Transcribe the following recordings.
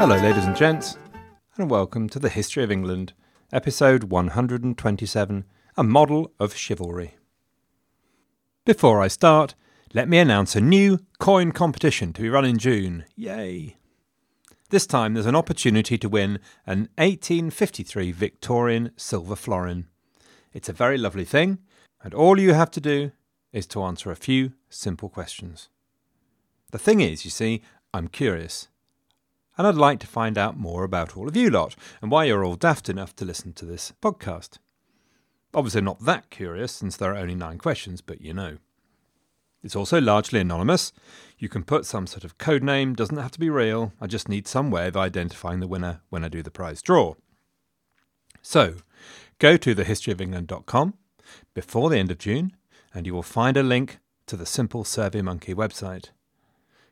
Hello, ladies and gents, and welcome to the History of England, episode 127 A Model of Chivalry. Before I start, let me announce a new coin competition to be run in June. Yay! This time there's an opportunity to win an 1853 Victorian silver florin. It's a very lovely thing, and all you have to do is to answer a few simple questions. The thing is, you see, I'm curious, and I'd like to find out more about all of you lot and why you're all daft enough to listen to this podcast. Obviously, not that curious since there are only nine questions, but you know. It's also largely anonymous. You can put some sort of code name, doesn't have to be real. I just need some way of identifying the winner when I do the prize draw. So, go to thehistoryofengland.com before the end of June and you will find a link to the Simple SurveyMonkey website.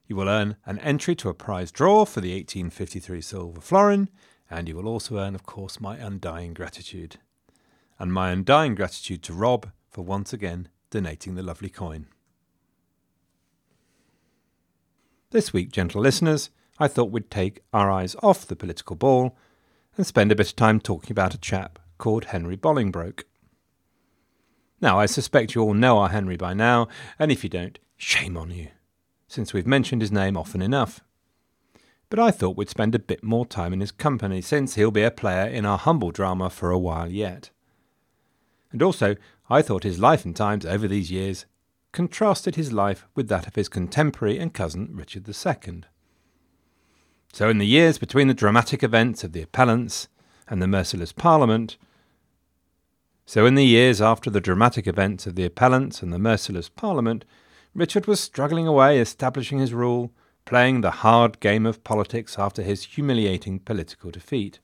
You will earn an entry to a prize draw for the 1853 silver florin, and you will also earn, of course, my undying gratitude. And my undying gratitude to Rob for once again donating the lovely coin. This week, gentle listeners, I thought we'd take our eyes off the political ball and spend a bit of time talking about a chap called Henry Bolingbroke. Now, I suspect you all know our Henry by now, and if you don't, shame on you, since we've mentioned his name often enough. But I thought we'd spend a bit more time in his company, since he'll be a player in our humble drama for a while yet. And also, I thought his life and times over these years contrasted his life with that of his contemporary and cousin Richard II. So, in the years between the dramatic events of the Appellants and the merciless Parliament, so in the years after the dramatic events of the Appellants and the merciless Parliament, Richard was struggling away, establishing his rule, playing the hard game of politics after his humiliating political defeat.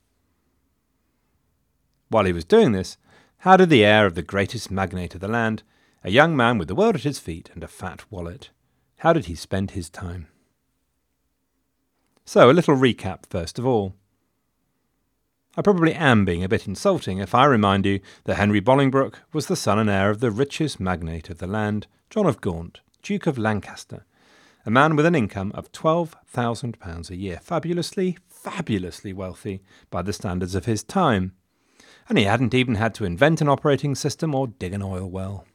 While he was doing this, how did the heir of the greatest magnate of the land, a young man with the world at his feet and a fat wallet, how did he spend his time? So, a little recap first of all. I probably am being a bit insulting if I remind you that Henry Bolingbroke was the son and heir of the richest magnate of the land, John of Gaunt, Duke of Lancaster, a man with an income of £12,000 a year, fabulously, fabulously wealthy by the standards of his time. And he hadn't even had to invent an operating system or dig an oil well.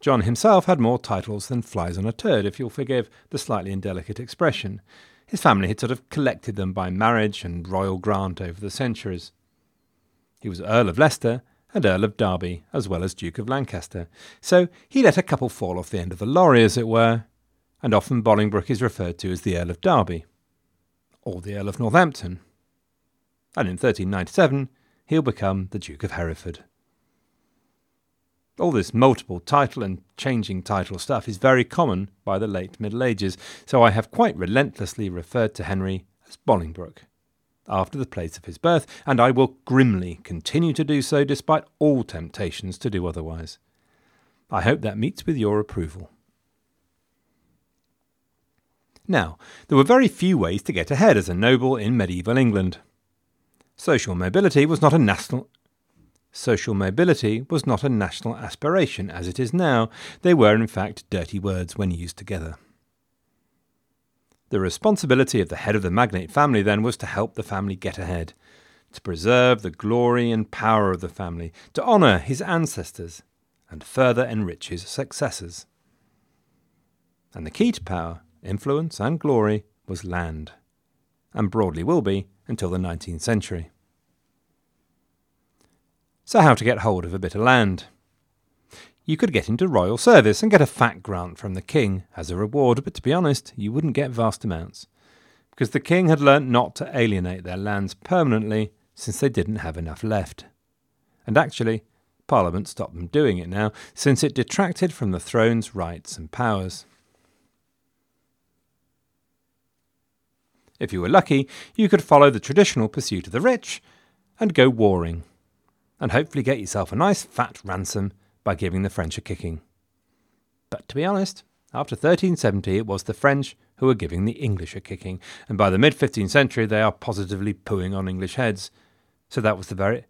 John himself had more titles than flies on a turd, if you'll forgive the slightly indelicate expression, his family had sort of collected them by marriage and royal grant over the centuries. He was Earl of Leicester and Earl of Derby, as well as Duke of Lancaster, so he let a couple fall off the end of the lorry, as it were, and often Bolingbroke is referred to as the Earl of Derby, or the Earl of Northampton. And in 1397, he'll become the Duke of Hereford. All this multiple title and changing title stuff is very common by the late Middle Ages, so I have quite relentlessly referred to Henry as Bolingbroke after the place of his birth, and I will grimly continue to do so despite all temptations to do otherwise. I hope that meets with your approval. Now, there were very few ways to get ahead as a noble in medieval England. Social mobility was not a national Social mobility was not a national aspiration as it is now. They were, in fact, dirty words when used together. The responsibility of the head of the magnate family then was to help the family get ahead, to preserve the glory and power of the family, to honour his ancestors, and further enrich his successors. And the key to power, influence, and glory was land, and broadly will be until the 19th century. So, how to get hold of a bit of land? You could get into royal service and get a fat grant from the king as a reward, but to be honest, you wouldn't get vast amounts, because the king had learnt not to alienate their lands permanently since they didn't have enough left. And actually, Parliament stopped them doing it now, since it detracted from the throne's rights and powers. If you were lucky, you could follow the traditional pursuit of the rich and go warring and hopefully get yourself a nice fat ransom by giving the French a kicking. But to be honest, after 1370 it was the French who were giving the English a kicking, and by the mid 15th century they are positively pooing on English heads. So that was the very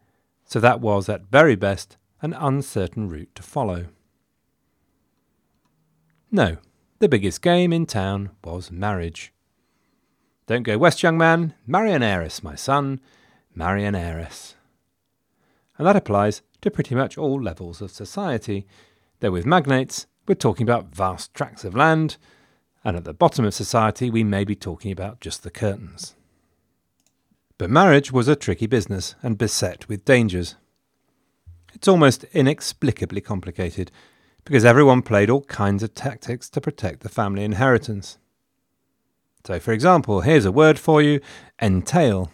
so that was at very best an uncertain route to follow. No, the biggest game in town was marriage. Don't go west, young man. Marry an heiress, my son. Marry an heiress. And that applies to pretty much all levels of society. Though with magnates, we're talking about vast tracts of land, and at the bottom of society, we may be talking about just the curtains. But marriage was a tricky business and beset with dangers. It's almost inexplicably complicated because everyone played all kinds of tactics to protect the family inheritance. So, for example, here's a word for you entail.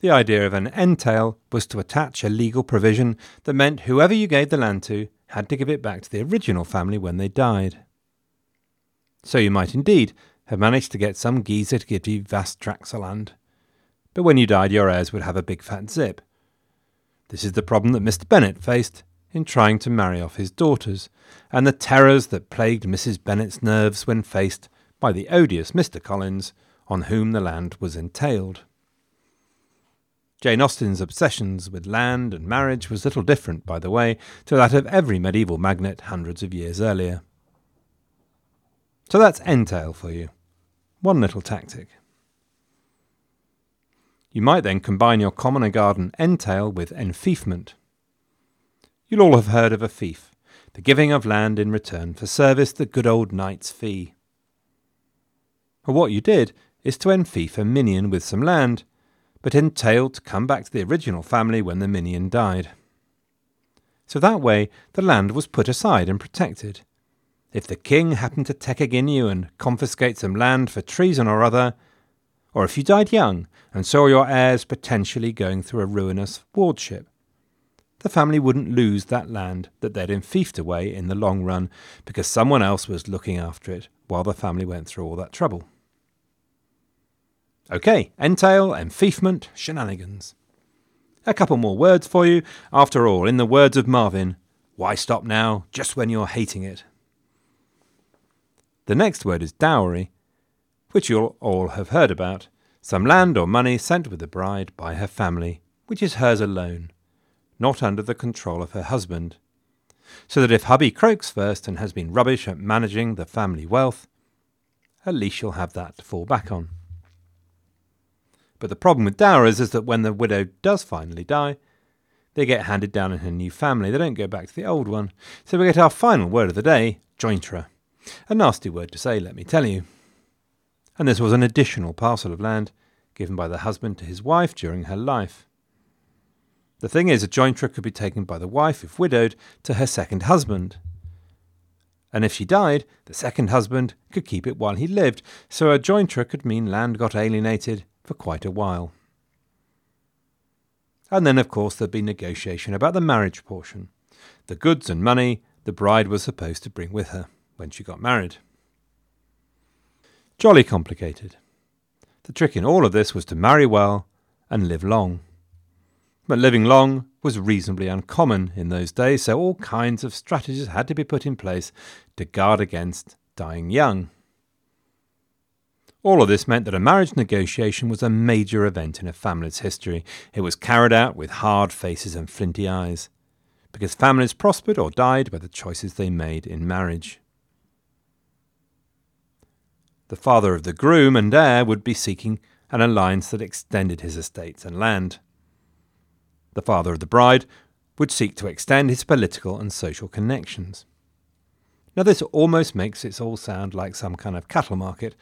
The idea of an entail was to attach a legal provision that meant whoever you gave the land to had to give it back to the original family when they died. So you might indeed have managed to get some geezer to give you vast tracts of land. But when you died, your heirs would have a big fat zip. This is the problem that Mr. Bennet faced in trying to marry off his daughters, and the terrors that plagued Mrs. Bennet's nerves when faced by the odious Mr. Collins, on whom the land was entailed. Jane Austen's obsessions with land and marriage was little different, by the way, to that of every medieval magnate hundreds of years earlier. So that's entail for you. One little tactic. You might then combine your commoner garden entail with enfeoffment. You'll all have heard of a fief, the giving of land in return for service the good old knight's fee. Well, what you did is to enfeoff a minion with some land, but entailed to come back to the original family when the minion died. So that way the land was put aside and protected. If the king happened to take again you and confiscate some land for treason or other, or if you died young and saw your heirs potentially going through a ruinous wardship, the family wouldn't lose that land that they'd enfeoffed away in the long run because someone else was looking after it while the family went through all that trouble. Okay, entail, enfeoffment, shenanigans. A couple more words for you. After all, in the words of Marvin, why stop now, just when you're hating it? The next word is dowry, which you'll all have heard about. Some land or money sent with the bride by her family, which is hers alone, not under the control of her husband. So that if hubby croaks first and has been rubbish at managing the family wealth, at least she'll have that to fall back on. But the problem with dowries is that when the widow does finally die, they get handed down in her new family. They don't go back to the old one. So we get our final word of the day, jointure. A nasty word to say, let me tell you. And this was an additional parcel of land given by the husband to his wife during her life. The thing is, a jointure could be taken by the wife, if widowed, to her second husband. And if she died, the second husband could keep it while he lived, so a jointure could mean land got alienated for quite a while. And then, of course, there'd be negotiation about the marriage portion, the goods and money the bride was supposed to bring with her when she got married. Jolly complicated. The trick in all of this was to marry well and live long. But living long was reasonably uncommon in those days, so all kinds of strategies had to be put in place to guard against dying young. All of this meant that a marriage negotiation was a major event in a family's history. It was carried out with hard faces and flinty eyes, because families prospered or died by the choices they made in marriage. The father of the groom and heir would be seeking an alliance that extended his estates and land. The father of the bride would seek to extend his political and social connections. Now, this almost makes it all sound like some kind of cattle market,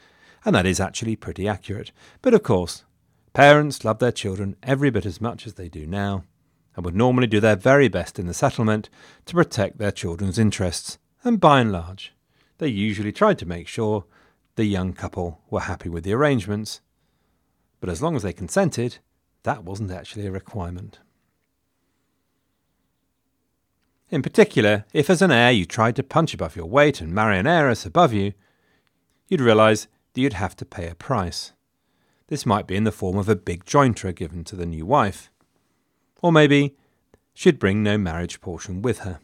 and that is actually pretty accurate. But of course, parents love their children every bit as much as they do now, and would normally do their very best in the settlement to protect their children's interests, and by and large, they usually tried to make sure the young couple were happy with the arrangements. But as long as they consented, that wasn't actually a requirement. In particular, if as an heir you tried to punch above your weight and marry an heiress above you, you'd realise that you'd have to pay a price. This might be in the form of a big jointure given to the new wife. Or maybe she'd bring no marriage portion with her.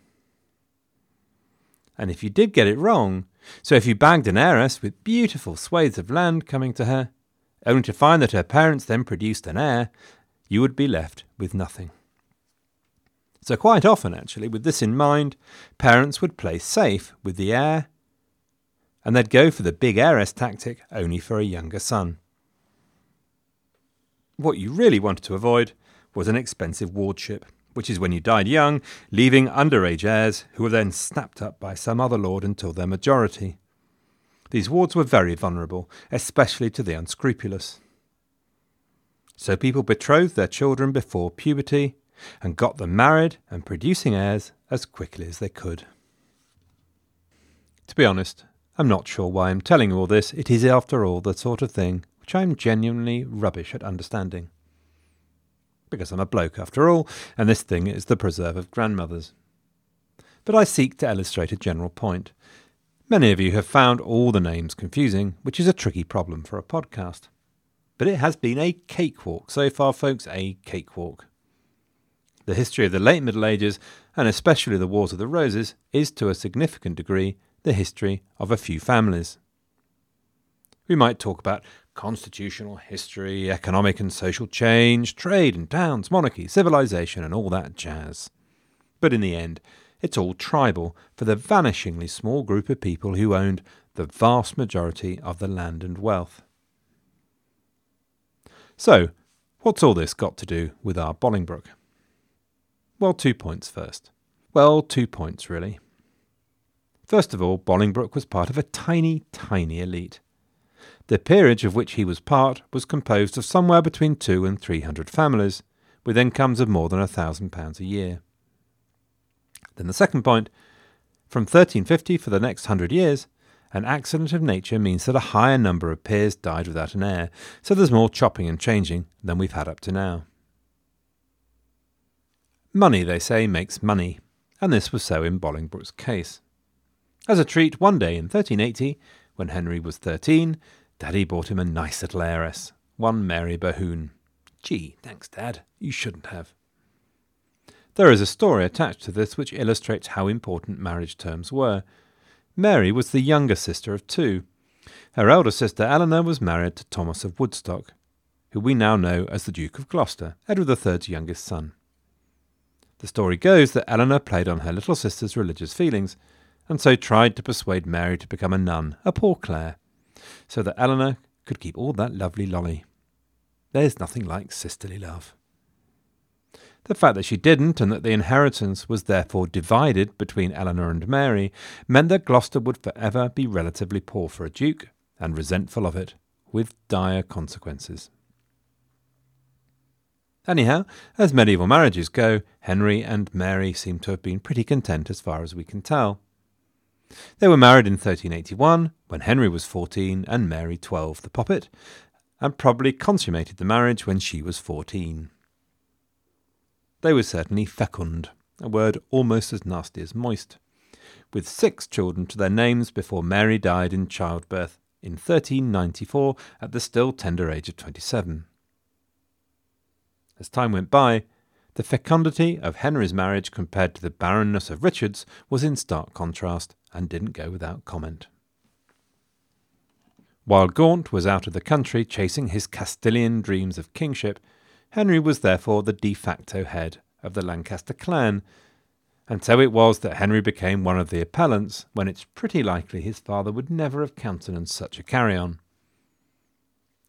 And if you did get it wrong, so if you bagged an heiress with beautiful swathes of land coming to her, only to find that her parents then produced an heir, you would be left with nothing. So, quite often, actually, with this in mind, parents would play safe with the heir and they'd go for the big heiress tactic only for a younger son, What you really wanted to avoid was an expensive wardship, which is when you died young, leaving underage heirs who were then snapped up by some other lord until their majority. These wards were very vulnerable, especially to the unscrupulous. So people betrothed their children before puberty and got them married and producing heirs as quickly as they could. To be honest, I'm not sure why I'm telling you all this. It is, after all, the sort of thing which I am genuinely rubbish at understanding. Because I'm a bloke, after all, and this thing is the preserve of grandmothers. But I seek to illustrate a general point. Many of you have found all the names confusing, which is a tricky problem for a podcast. But it has been a cakewalk so far, folks, a cakewalk. The history of the late Middle Ages, and especially the Wars of the Roses, is to a significant degree the history of a few families. We might talk about constitutional history, economic and social change, trade and towns, monarchy, civilization, and all that jazz. But in the end, it's all tribal for the vanishingly small group of people who owned the vast majority of the land and wealth. So, what's all this got to do with our Bolingbroke? Well, two points first. Well, two points really. First of all, Bolingbroke was part of a tiny, tiny elite. The peerage of which he was part was composed of somewhere between two and three hundred families, with incomes of more than a thousand pounds a year. Then the second point from 1350 for the next hundred years, an accident of nature means that a higher number of peers died without an heir, so there's more chopping and changing than we've had up to now. Money, they say, makes money, and this was so in Bolingbroke's case. As a treat, one day in 1380, when Henry was 13, Daddy bought him a nice little heiress, one Mary Bohun. Gee, thanks, Dad. You shouldn't have. There is a story attached to this which illustrates how important marriage terms were. Mary was the younger sister of two. Her elder sister Eleanor was married to Thomas of Woodstock, who we now know as the Duke of Gloucester, Edward III's youngest son. The story goes that Eleanor played on her little sister's religious feelings, and so tried to persuade Mary to become a nun, a poor Clare, so that Eleanor could keep all that lovely lolly. There's nothing like sisterly love. The fact that she didn't, and that the inheritance was therefore divided between Eleanor and Mary, meant that Gloucester would forever be relatively poor for a duke, and resentful of it, with dire consequences. Anyhow, as medieval marriages go, Henry and Mary seem to have been pretty content as far as we can tell. They were married in 1381, when Henry was 14 and Mary 12, the poppet, and probably consummated the marriage when she was 14. They were certainly fecund, a word almost as nasty as moist, with six children to their names before Mary died in childbirth in 1394 at the still tender age of 27. As time went by, the fecundity of Henry's marriage compared to the barrenness of Richard's was in stark contrast and didn't go without comment. While Gaunt was out of the country chasing his Castilian dreams of kingship, Henry was therefore the de facto head of the Lancaster clan, and so it was that Henry became one of the appellants when it's pretty likely his father would never have countenanced such a carry on.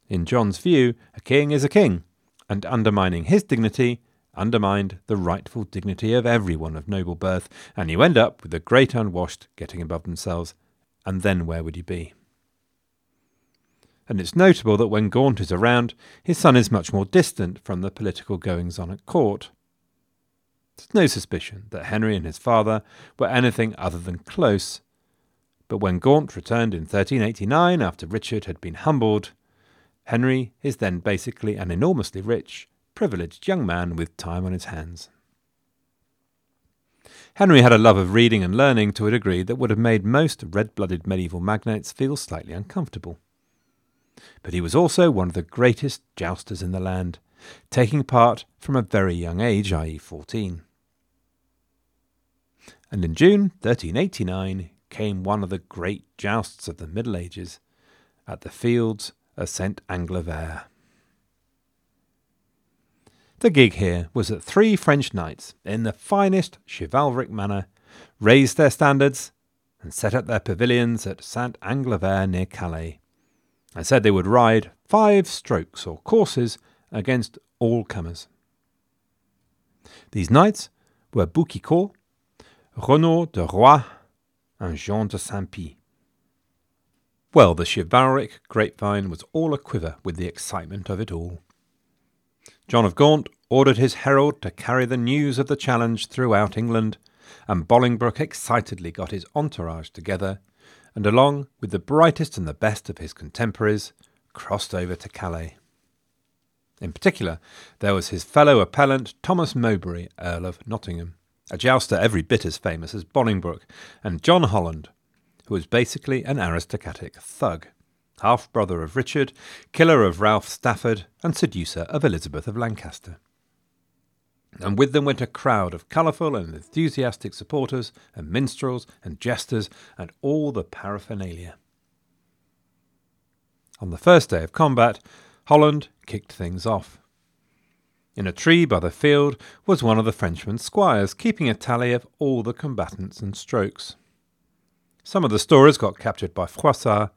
In John's view, a king is a king, and undermining his dignity undermined the rightful dignity of everyone of noble birth, and you end up with the great unwashed getting above themselves, and then where would you be? and it's notable that when Gaunt is around, his son is much more distant from the political goings on at court. There's no suspicion that Henry and his father were anything other than close, but when Gaunt returned in 1389 after Richard had been humbled, Henry is then basically an enormously rich, privileged young man with time on his hands. Henry had a love of reading and learning to a degree that would have made most red blooded medieval magnates feel slightly uncomfortable but he was also one of the greatest jousters in the land, taking part from a very young age, i.e., 14. And in June 1389 came one of the great jousts of the Middle Ages at the fields of St. Inglevert. The gig here was that three French knights, in the finest chivalric manner, raised their standards and set up their pavilions at St. Inglevert near Calais, and said they would ride five strokes or courses against all comers. These knights were Boucicaut, Renaud de Roy, and Jean de Saint-Pie. Well, the chivalric grapevine was all a quiver with the excitement of it all. John of Gaunt ordered his herald to carry the news of the challenge throughout England, and Bolingbroke excitedly got his entourage together, and along with the brightest and the best of his contemporaries, crossed over to Calais. In particular, there was his fellow appellant Thomas Mowbray, Earl of Nottingham, a jouster every bit as famous as Bolingbroke, and John Holland, who was basically an aristocratic thug, half brother of Richard, killer of Ralph Stafford, and seducer of Elizabeth of Lancaster. And with them went a crowd of colourful and enthusiastic supporters, and minstrels, and jesters, and all the paraphernalia. On the first day of combat, Holland kicked things off. In a tree by the field was one of the Frenchman's squires, keeping a tally of all the combatants and strokes. Some of the storers got captured by Froissart,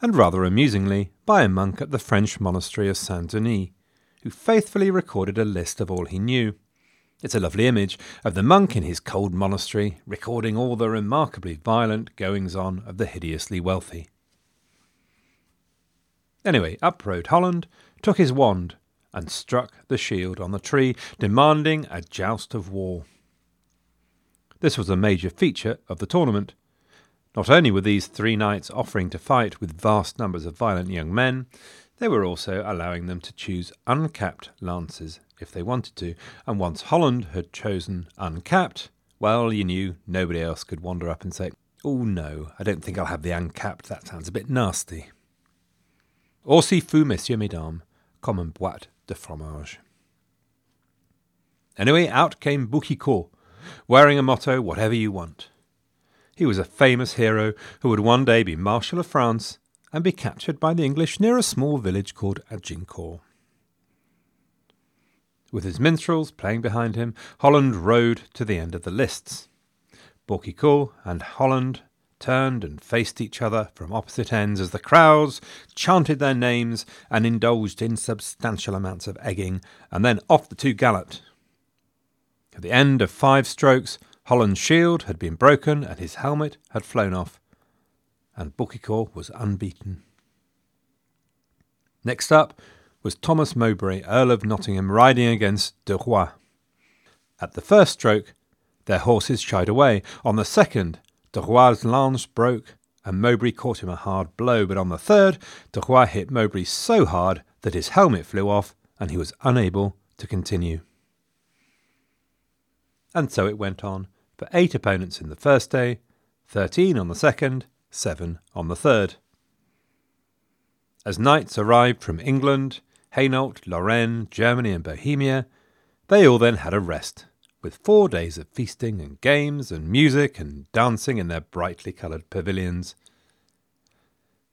and rather amusingly, by a monk at the French monastery of Saint Denis, who faithfully recorded a list of all he knew. It's a lovely image of the monk in his cold monastery, recording all the remarkably violent goings on of the hideously wealthy. Anyway, up rode Holland, took his wand, and struck the shield on the tree, demanding a joust of war. This was a major feature of the tournament. Not only were these three knights offering to fight with vast numbers of violent young men, they were also allowing them to choose uncapped lances if they wanted to, and once Holland had chosen uncapped, well, you knew nobody else could wander up and say, Oh no, I don't think I'll have the uncapped, that sounds a bit nasty. Aussi fut messieurs, mesdames, comme un boîte de fromage. Anyway, out came Boucicaut, wearing a motto, whatever you want. He was a famous hero who would one day be Marshal of France and be captured by the English near a small village called Agincourt. With his minstrels playing behind him, Holland rode to the end of the lists. Boucicaut and Holland turned and faced each other from opposite ends as the crowds chanted their names and indulged in substantial amounts of egging, and then off the two galloped. At the end of five strokes, Holland's shield had been broken and his helmet had flown off, and Boucicaut was unbeaten. Next up was Thomas Mowbray, Earl of Nottingham, riding against De Roy. At the first stroke, their horses shied away. On the second, De Roy's lance broke, and Mowbray caught him a hard blow, but on the third, De Roy hit Mowbray so hard that his helmet flew off, and he was unable to continue. And so it went on, for eight opponents in the first day, thirteen on the second, seven on the third. As knights arrived from England, Hainault, Lorraine, Germany, and Bohemia, they all then had a rest, with four days of feasting and games and music and dancing in their brightly coloured pavilions.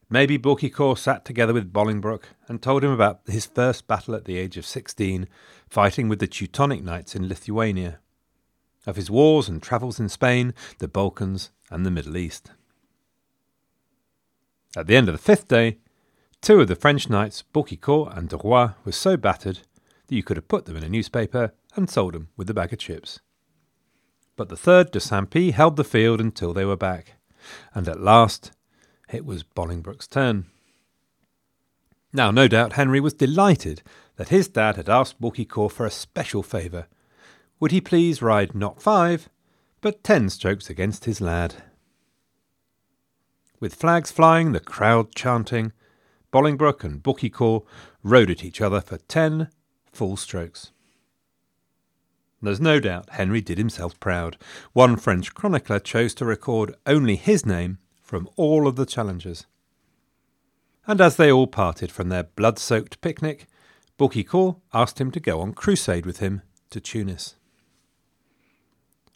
Maybe Boucicaut sat together with Bolingbroke and told him about his first battle at the age of sixteen, fighting with the Teutonic Knights in Lithuania, of his wars and travels in Spain, the Balkans, and the Middle East. At the end of the fifth day, Two of the French knights, Boucicaut and De Roy, were so battered that you could have put them in a newspaper and sold them with a bag of chips. But the third, de Saint-Pie, held the field until they were back, and at last it was Bolingbroke's turn. Now, no doubt Henry was delighted that his dad had asked Boucicaut for a special favour. Would he please ride not five, but ten strokes against his lad? With flags flying, the crowd chanting, Bolingbroke and Boucicaut rode at each other for ten full strokes. There's no doubt Henry did himself proud. One French chronicler chose to record only his name from all of the challengers. And as they all parted from their blood soaked picnic, Boucicaut asked him to go on crusade with him to Tunis.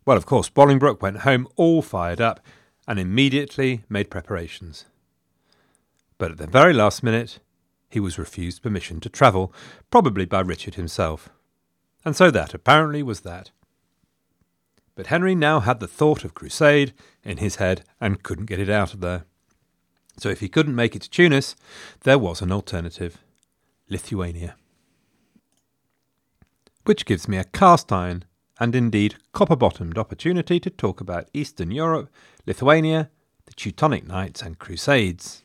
Well, of course, Bolingbroke went home all fired up and immediately made preparations but at the very last minute he was refused permission to travel, probably by Richard himself. And so that apparently was that. But Henry now had the thought of crusade in his head and couldn't get it out of there. So if he couldn't make it to Tunis, there was an alternative Lithuania. which gives me a cast iron and indeed copper bottomed opportunity to talk about Eastern Europe, Lithuania, the Teutonic Knights, and Crusades.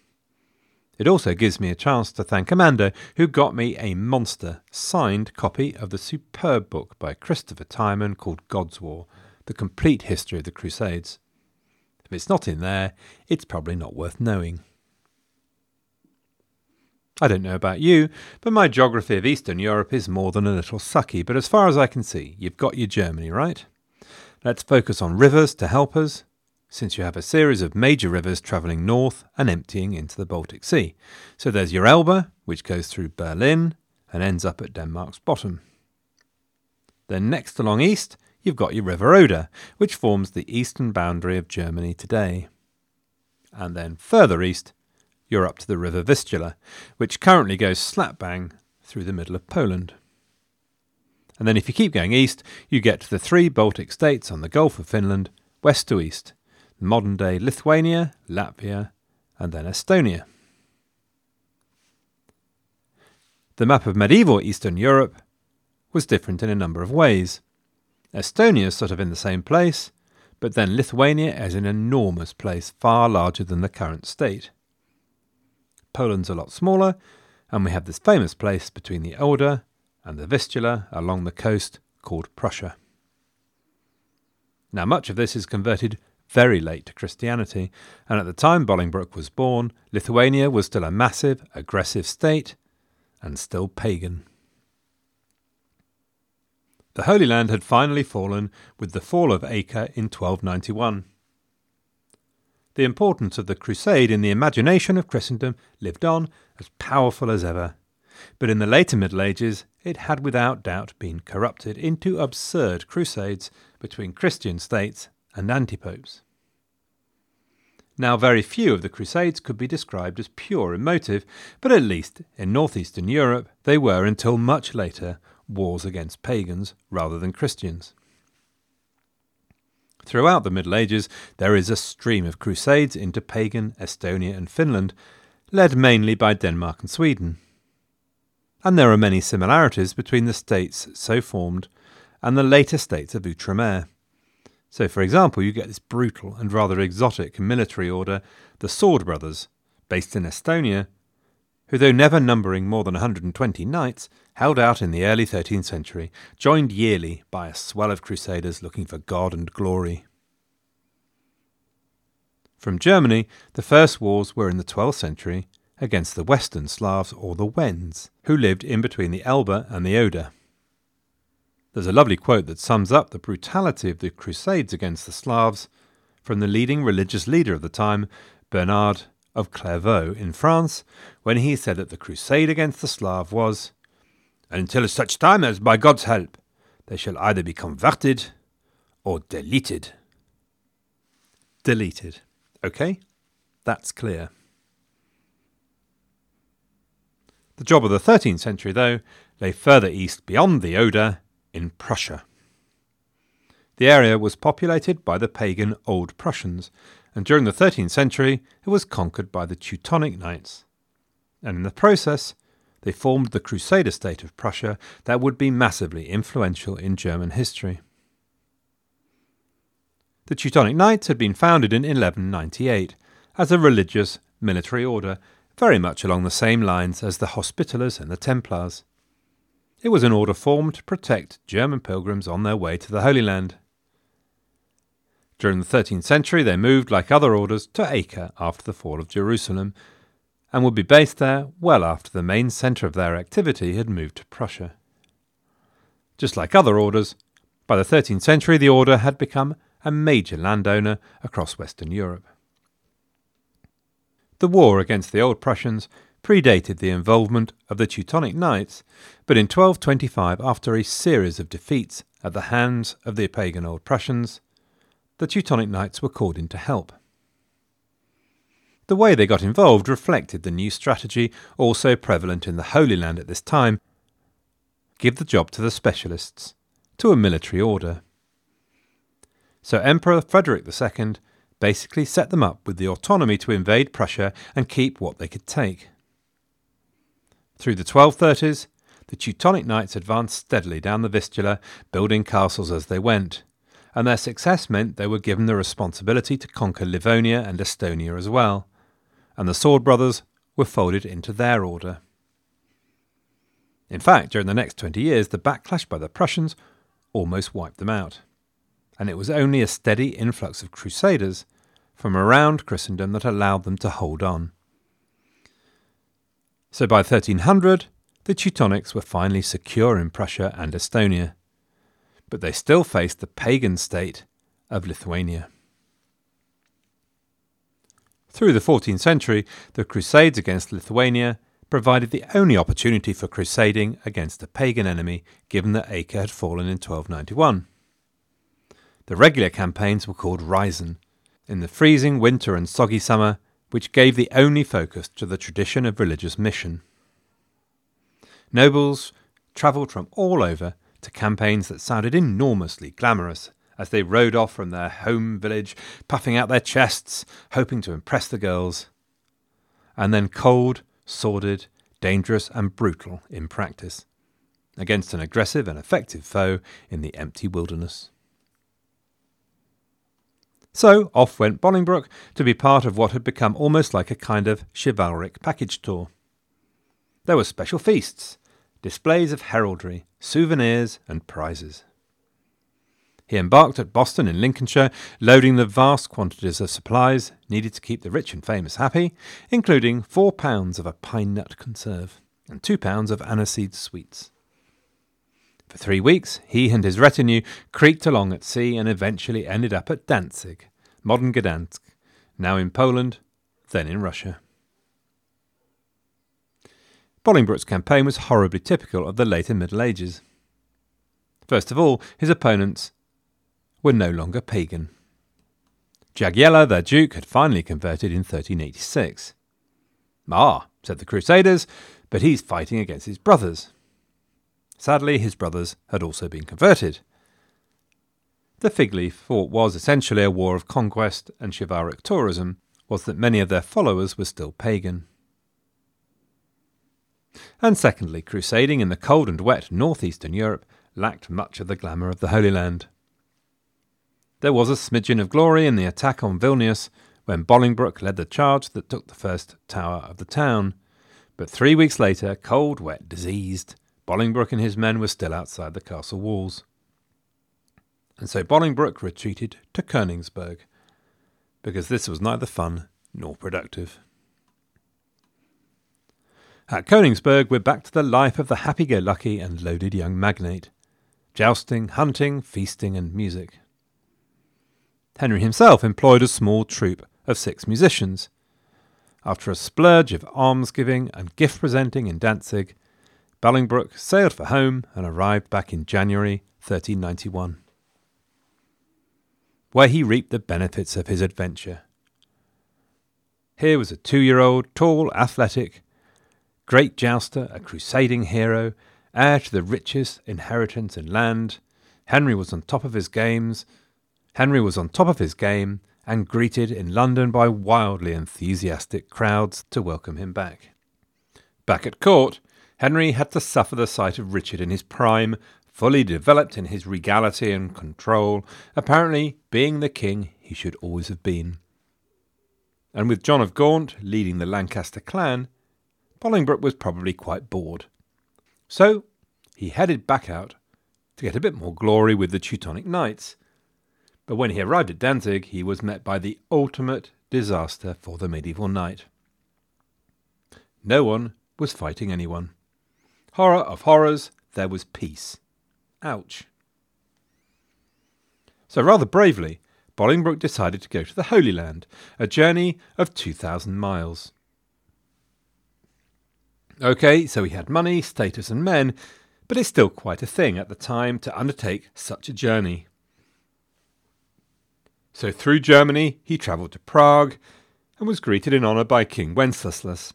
It also gives me a chance to thank Amanda, who got me a monster signed copy of the superb book by Christopher Tyerman called God's War The Complete History of the Crusades. If it's not in there, it's probably not worth knowing. I don't know about you, but my geography of Eastern Europe is more than a little sucky, but as far as I can see, you've got your Germany, right? Let's focus on rivers to help us, since you have a series of major rivers travelling north and emptying into the Baltic Sea. So there's your Elbe, which goes through Berlin and ends up at Denmark's bottom. Then next along east, you've got your River Oder, which forms the eastern boundary of Germany today. And then further east, you're up to the River Vistula, which currently goes slap bang through the middle of Poland. And then if you keep going east, you get to the three Baltic states on the Gulf of Finland, west to east, modern day Lithuania, Latvia, and then Estonia. The map of medieval Eastern Europe was different in a number of ways. Estonia is sort of in the same place, but then Lithuania is an enormous place, far larger than the current state. Poland's a lot smaller, and we have this famous place between the Oder and the Vistula along the coast called Prussia. Now, much of this is converted very late to Christianity, and at the time Bolingbroke was born, Lithuania was still a massive, aggressive state and still pagan. The Holy Land had finally fallen with the fall of Acre in 1291. The importance of the Crusade in the imagination of Christendom lived on as powerful as ever, but in the later Middle Ages it had without doubt been corrupted into absurd crusades between Christian states and antipopes. Now, very few of the Crusades could be described as pure in motive, but at least in northeastern Europe they were until much later wars against pagans rather than Christians. Throughout the Middle Ages, there is a stream of crusades into pagan Estonia and Finland, led mainly by Denmark and Sweden. And there are many similarities between the states so formed and the later states of Outremer. So, for example, you get this brutal and rather exotic military order, the Sword Brothers, based in Estonia, who, though never numbering more than 120 knights, held out in the early 13th century, joined yearly by a swell of crusaders looking for God and glory. From Germany, the first wars were in the 12th century against the Western Slavs or the Wends, who lived in between the Elbe and the Oder. There's a lovely quote that sums up the brutality of the Crusades against the Slavs from the leading religious leader of the time, Bernard of Clairvaux in France, when he said that the crusade against the Slav was, until such time as, by God's help, they shall either be converted or deleted. Deleted. Okay? That's clear. The job of the 13th century, though, lay further east beyond the Oder in Prussia. The area was populated by the pagan Old Prussians, and during the 13th century it was conquered by the Teutonic Knights. And in the process, they formed the Crusader state of Prussia that would be massively influential in German history. The Teutonic Knights had been founded in 1198 as a religious military order, very much along the same lines as the Hospitallers and the Templars. It was an order formed to protect German pilgrims on their way to the Holy Land. During the 13th century, they moved, like other orders, to Acre after the fall of Jerusalem, and would be based there well after the main centre of their activity had moved to Prussia. Just like other orders, by the 13th century the order had become a major landowner across Western Europe. The war against the Old Prussians predated the involvement of the Teutonic Knights, but in 1225, after a series of defeats at the hands of the pagan Old Prussians, the Teutonic Knights were called in to help. The way they got involved reflected the new strategy also prevalent in the Holy Land at this time give the job to the specialists, to a military order. So Emperor Frederick II basically set them up with the autonomy to invade Prussia and keep what they could take. Through the 1230s, the Teutonic Knights advanced steadily down the Vistula, building castles as they went, and their success meant they were given the responsibility to conquer Livonia and Estonia as well, and the Sword Brothers were folded into their order. In fact, during the next 20 years, the backlash by the Prussians almost wiped them out, and it was only a steady influx of crusaders from around Christendom that allowed them to hold on. So by 1300, the Teutonics were finally secure in Prussia and Estonia, but they still faced the pagan state of Lithuania. Through the 14th century, the Crusades against Lithuania provided the only opportunity for crusading against a pagan enemy, given that Acre had fallen in 1291. The regular campaigns were called Reisen, in the freezing winter and soggy summer, which gave the only focus to the tradition of religious mission. Nobles travelled from all over to campaigns that sounded enormously glamorous as they rode off from their home village, puffing out their chests, hoping to impress the girls. And then cold, sordid, dangerous, and brutal in practice, against an aggressive and effective foe in the empty wilderness. So off went Bolingbroke to be part of what had become almost like a kind of chivalric package tour. There were special feasts, displays of heraldry, souvenirs, and prizes. He embarked at Boston in Lincolnshire, loading the vast quantities of supplies needed to keep the rich and famous happy, including four pounds of a pine nut conserve and two pounds of aniseed sweets. For three weeks, he and his retinue creaked along at sea and eventually ended up at Danzig, modern Gdansk, now in Poland, then in Prussia. Bolingbroke's campaign was horribly typical of the later Middle Ages. First of all, his opponents were no longer pagan. Jagiella, their duke, had finally converted in 1386. Ah, said the Crusaders, but he's fighting against his brothers. Sadly, his brothers had also been converted. The fig leaf for what was essentially a war of conquest and chivalric tourism was that many of their followers were still pagan. And secondly, crusading in the cold and wet northeastern Europe lacked much of the glamour of the Holy Land. There was a smidgen of glory in the attack on Vilnius when Bolingbroke led the charge that took the first tower of the town, but three weeks later, cold, wet, diseased, Bolingbroke and his men were still outside the castle walls. And so Bolingbroke retreated to Königsberg, because this was neither fun nor productive. At Königsberg, we're back to the life of the happy go lucky and loaded young magnate jousting, hunting, feasting, and music. Henry himself employed a small troupe of six musicians. After a splurge of almsgiving and gift presenting in Danzig, Bolingbroke sailed for home and arrived back in January 1391, where he reaped the benefits of his adventure. Here was a two year old, tall, athletic, great jouster, a crusading hero, heir to the richest inheritance in land. Henry was on top of his games. Henry was on top of his game and greeted in London by wildly enthusiastic crowds to welcome him back. Back at court, Henry had to suffer the sight of Richard in his prime, fully developed in his regality and control, apparently being the king he should always have been. And with John of Gaunt leading the Lancaster clan, Bolingbroke was probably quite bored. So he headed back out to get a bit more glory with the Teutonic Knights. But when he arrived at Danzig, he was met by the ultimate disaster for the medieval knight. No one was fighting anyone. Horror of horrors, there was peace. Ouch. So, rather bravely, Bolingbroke decided to go to the Holy Land, a journey of 2,000 miles. Okay, so he had money, status, and men, but it's still quite a thing at the time to undertake such a journey. So through Germany, he travelled to Prague and was greeted in honour by King Wenceslas.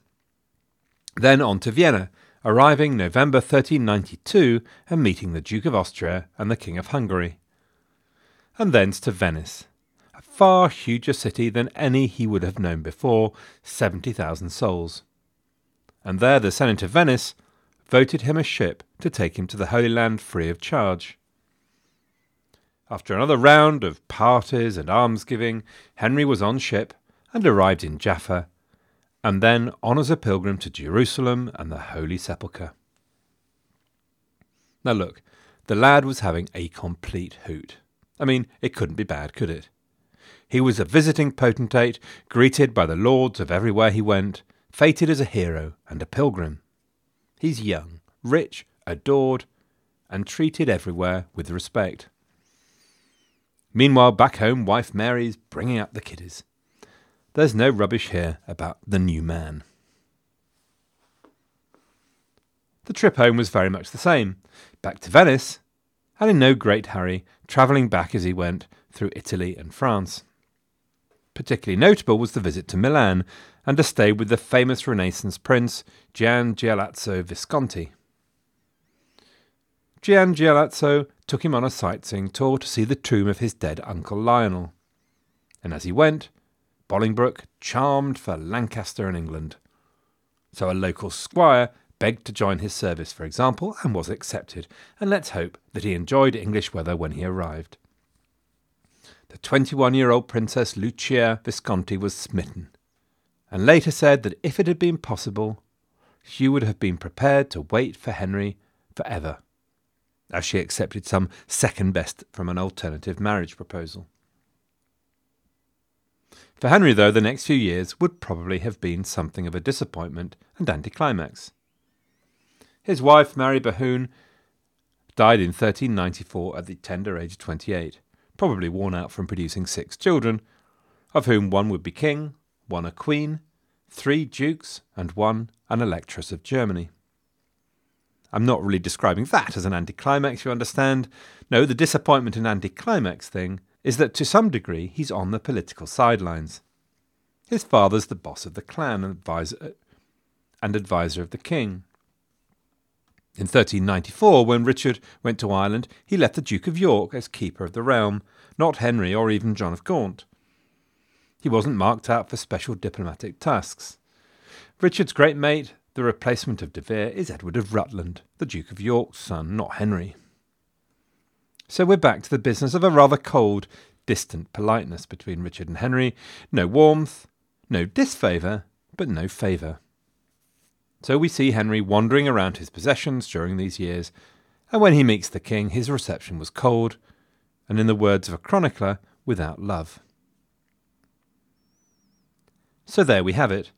Then on to Vienna, arriving November 1392 and meeting the Duke of Austria and the King of Hungary. And thence to Venice, a far huger city than any he would have known before, 70,000 souls and there the Senate of Venice voted him a ship to take him to the Holy Land free of charge. After another round of parties and almsgiving, Henry was on ship and arrived in Jaffa, and then on as a pilgrim to Jerusalem and the Holy Sepulchre. Now look, the lad was having a complete hoot. I mean, it couldn't be bad, could it? He was a visiting potentate, greeted by the lords of everywhere he went, fated as a hero and a pilgrim. He's young, rich, adored, and treated everywhere with respect. Meanwhile, back home, wife Mary's bringing up the kiddies. There's no rubbish here about the new man. The trip home was very much the same. Back to Venice, and in no great hurry, travelling back as he went through Italy and France. Particularly notable was the visit to Milan and a stay with the famous Renaissance prince Gian Galeazzo Visconti. Gian Galeazzo took him on a sightseeing tour to see the tomb of his dead uncle Lionel. And as he went, Bolingbroke charmed for Lancaster and England. So a local squire begged to join his service, for example, and was accepted, and let's hope that he enjoyed English weather when he arrived. The 21 year old Princess Lucia Visconti was smitten, and later said that if it had been possible, she would have been prepared to wait for Henry forever as she accepted some second best from an alternative marriage proposal. For Henry, though, the next few years would probably have been something of a disappointment and anticlimax. His wife, Mary Bohun, died in 1394 at the tender age of 28, probably worn out from producing six children, of whom one would be king, one a queen, three dukes, and one an electress of Germany. I'm not really describing that as an anticlimax, you understand. No, the disappointment and anticlimax thing is that to some degree he's on the political sidelines. His father's the boss of the clan and advisor, and advisor of the king. In 1394, when Richard went to Ireland, he left the Duke of York as keeper of the realm, not Henry or even John of Gaunt. He wasn't marked out for special diplomatic tasks. Richard's great mate, the replacement of De Vere is Edward of Rutland, the Duke of York's son, not Henry. So we're back to the business of a rather cold, distant politeness between Richard and Henry. No warmth, no disfavour, but no favour. So we see Henry wandering around his possessions during these years, and when he meets the king, his reception was cold, and in the words of a chronicler, without love. So there we have it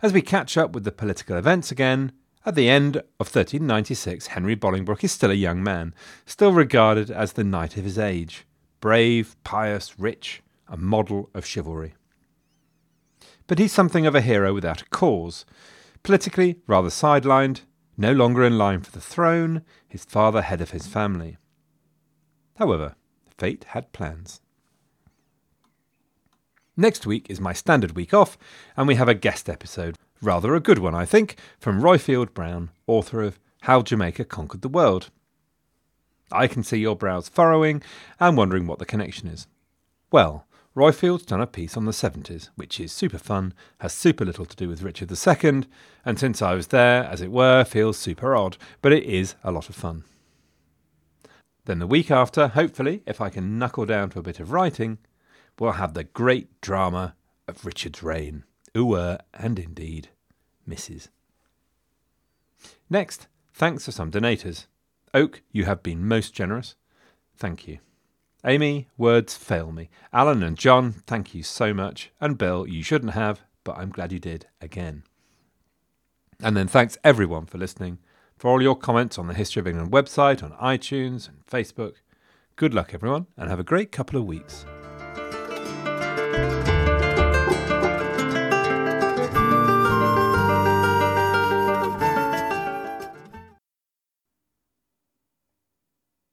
as we catch up with the political events again, at the end of 1396, Henry Bolingbroke is still a young man, still regarded as the knight of his age, brave, pious, rich, a model of chivalry. But he's something of a hero without a cause, politically rather sidelined, no longer in line for the throne, his father head of his family. However, fate had plans. Next week is my standard week off, and we have a guest episode. Rather a good one, I think, from Roifield Brown, author of How Jamaica Conquered the World. I can see your brows furrowing and wondering what the connection is. Well, Roifield's done a piece on the 70s, which is super fun, has super little to do with Richard II, and since I was there, as it were, feels super odd, but it is a lot of fun. Then the week after, hopefully, if I can knuckle down to a bit of writing, we'll have the great drama of Richard's reign. Ooh, uh, and indeed, Mrs. Next, thanks to some donators. Oak, you have been most generous. Thank you. Amy, words fail me. Alan and John, thank you so much. And Bill, you shouldn't have, but I'm glad you did again. And then thanks everyone for listening, for all your comments on the History of England website, on iTunes and Facebook. Good luck, everyone, and have a great couple of weeks.